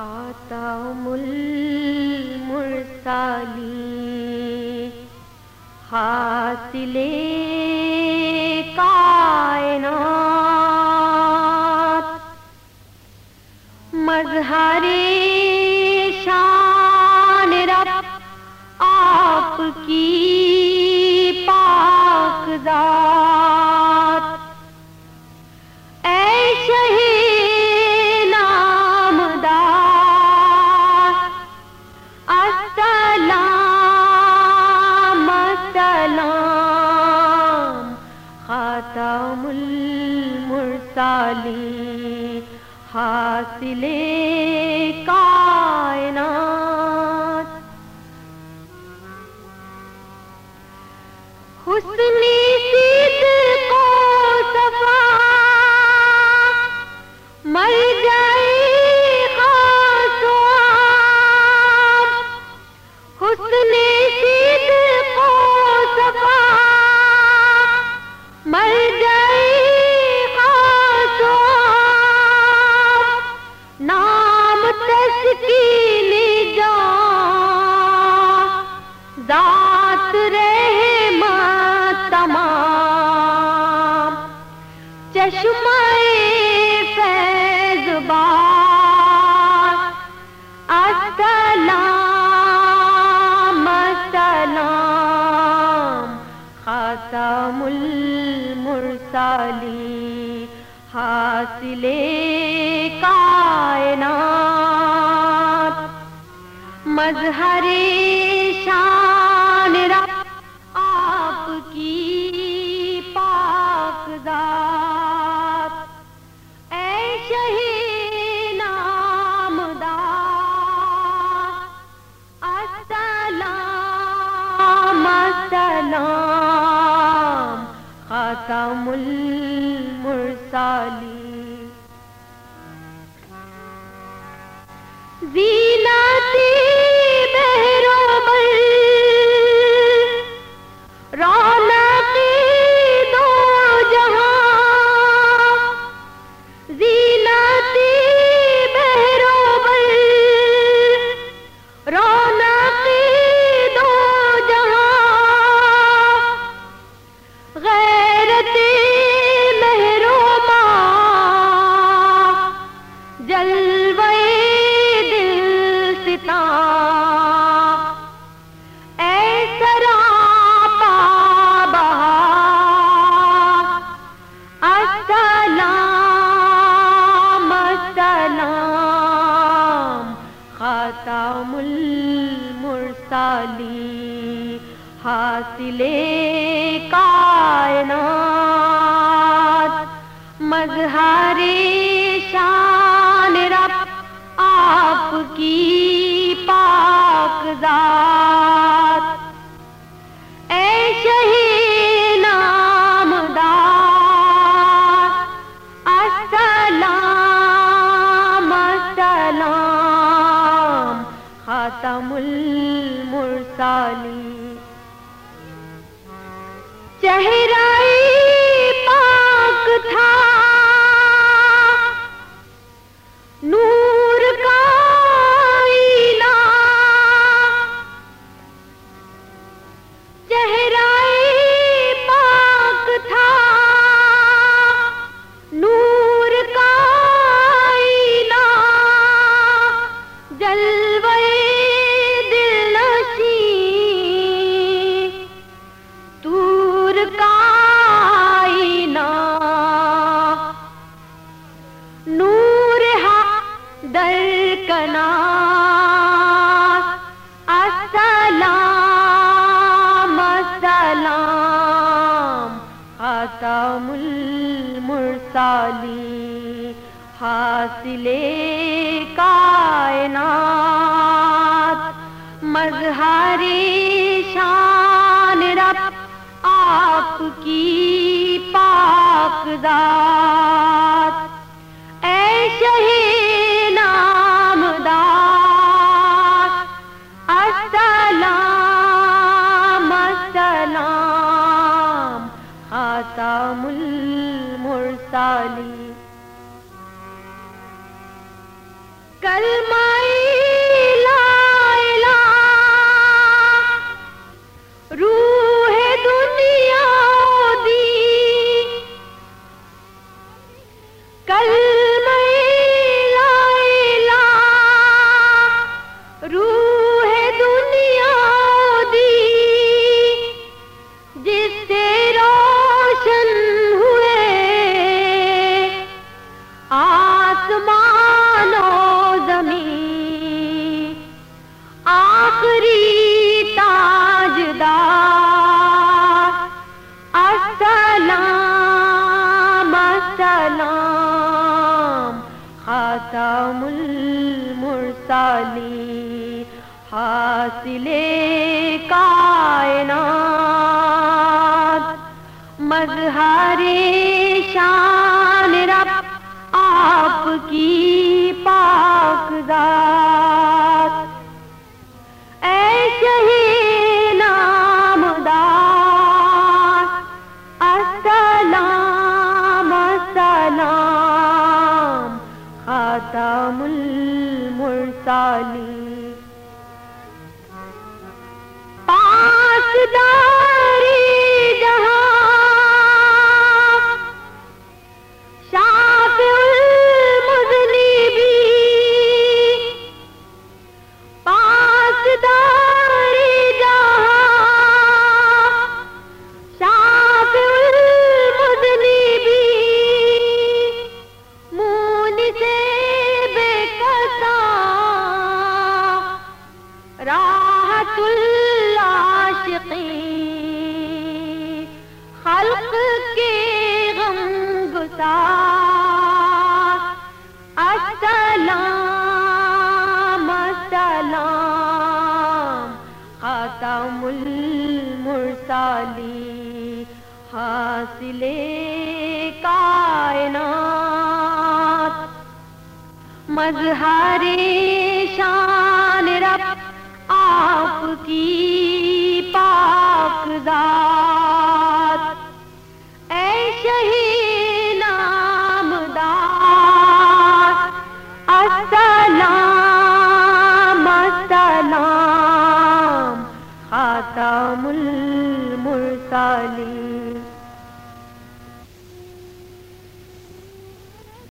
خاتم المرسلی حاصل کائنات۔ مظہر شان رب آپ کی حاصل کائنات۔ حسنی سید چشمہ فیض بار السلام السلام خاتم المرسلی حاصل کائنات۔ مظہر خاتم المرسلی زینتی بہرو بل حاصل کائنات۔ مظہر شان رب آپ کی پاک ذات۔ اے شہید نامدار السلام السلام، خاتم المرسلی چاہے والی حاصل کائنات مظہری شان رب آپ کی پاک دار سلام المرسلی کلم خاتم المرسلی حاصل کائنات مظہر شان رب آپ کی پاک ذات. پاسداری العاشقین خلق کے غم گسار السلام السلام خاتم المرسلی حاصل کائنات مظہر شان رب آپ کی پاک ذات